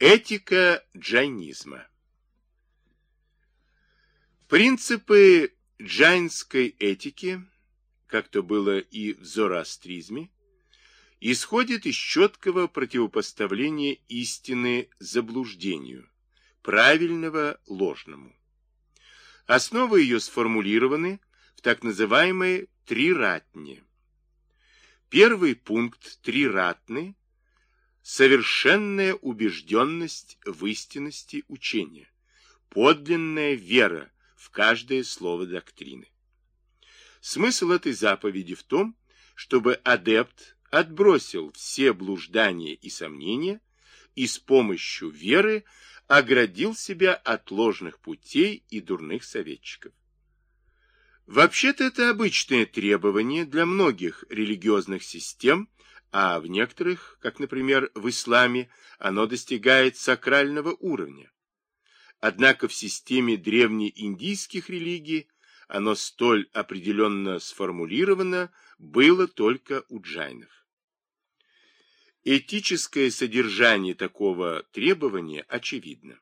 Этика джайнизма Принципы джайнской этики, как то было и в зороастризме, исходят из четкого противопоставления истины заблуждению, правильного ложному. Основы ее сформулированы в так называемой триратне. Первый пункт триратны – совершенная убежденность в истинности учения, подлинная вера в каждое слово доктрины. Смысл этой заповеди в том, чтобы адепт отбросил все блуждания и сомнения и с помощью веры оградил себя от ложных путей и дурных советчиков. Вообще-то это обычное требование для многих религиозных систем, а в некоторых, как, например, в исламе, оно достигает сакрального уровня. Однако в системе древнеиндийских религий оно столь определенно сформулировано было только у джайнов. Этическое содержание такого требования очевидно.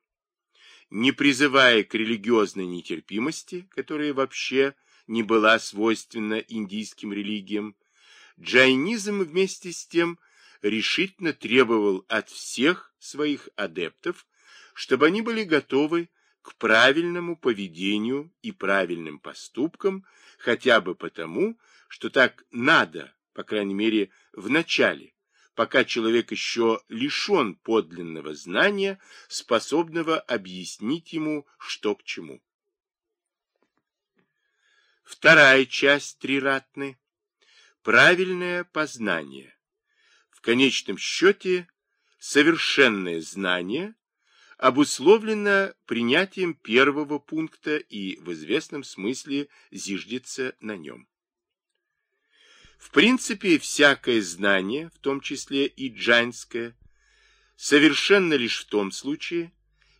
Не призывая к религиозной нетерпимости, которая вообще не была свойственна индийским религиям, джайнизм вместе с тем решительно требовал от всех своих адептов, чтобы они были готовы к правильному поведению и правильным поступкам, хотя бы потому, что так надо, по крайней мере, в начале, пока человек еще лишен подлинного знания, способного объяснить ему, что к чему. Вторая часть триратны – правильное познание. В конечном счете, совершенное знание обусловлено принятием первого пункта и в известном смысле зиждется на нем. В принципе, всякое знание, в том числе и джайнское, совершенно лишь в том случае,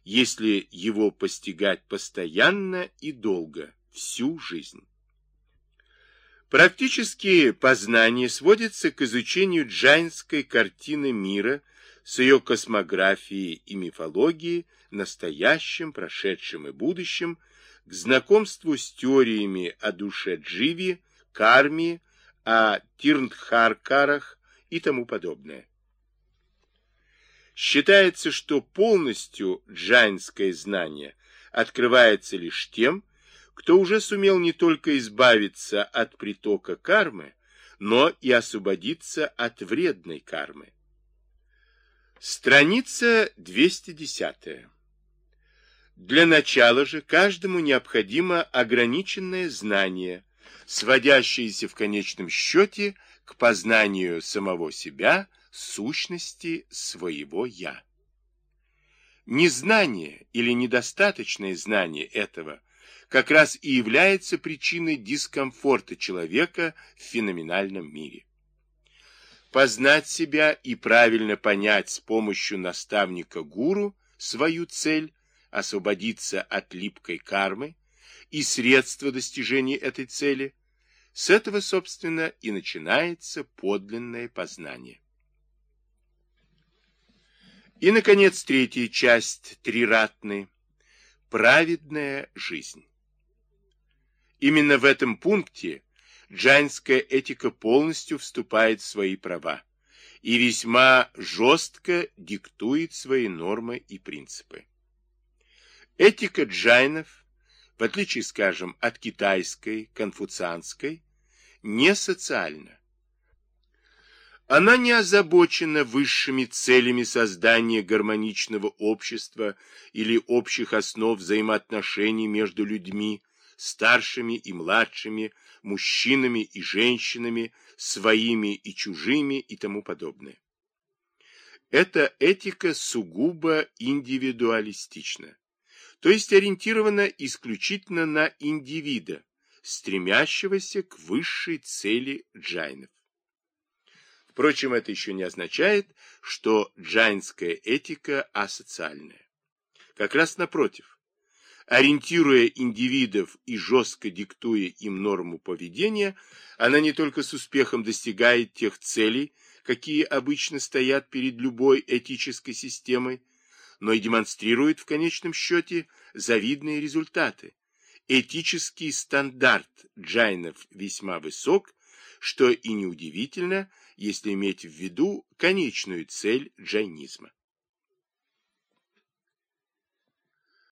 если его постигать постоянно и долго, всю жизнь. Практически познание сводится к изучению джайнской картины мира с ее космографией и мифологией, настоящим, прошедшим и будущим, к знакомству с теориями о душе Дживи, карме, о Тирндхаркарах и тому подобное. Считается, что полностью джайнское знание открывается лишь тем, кто уже сумел не только избавиться от притока кармы, но и освободиться от вредной кармы. Страница 210. Для начала же каждому необходимо ограниченное знание – сводящиеся в конечном счете к познанию самого себя, сущности своего «я». Незнание или недостаточное знание этого как раз и является причиной дискомфорта человека в феноменальном мире. Познать себя и правильно понять с помощью наставника-гуру свою цель, освободиться от липкой кармы и средства достижения этой цели – с этого, собственно, и начинается подлинное познание. И, наконец, третья часть триратны – праведная жизнь. Именно в этом пункте джайнская этика полностью вступает в свои права и весьма жестко диктует свои нормы и принципы. Этика джайнов – в отличие, скажем, от китайской, конфуцианской, не социальна. Она не озабочена высшими целями создания гармоничного общества или общих основ взаимоотношений между людьми, старшими и младшими, мужчинами и женщинами, своими и чужими и тому подобное. Эта этика сугубо индивидуалистична то есть ориентирована исключительно на индивида, стремящегося к высшей цели джайнов. Впрочем, это еще не означает, что джайнская этика асоциальная. Как раз напротив, ориентируя индивидов и жестко диктуя им норму поведения, она не только с успехом достигает тех целей, какие обычно стоят перед любой этической системой, но и демонстрирует в конечном счете завидные результаты. Этический стандарт джайнов весьма высок, что и неудивительно, если иметь в виду конечную цель джайнизма.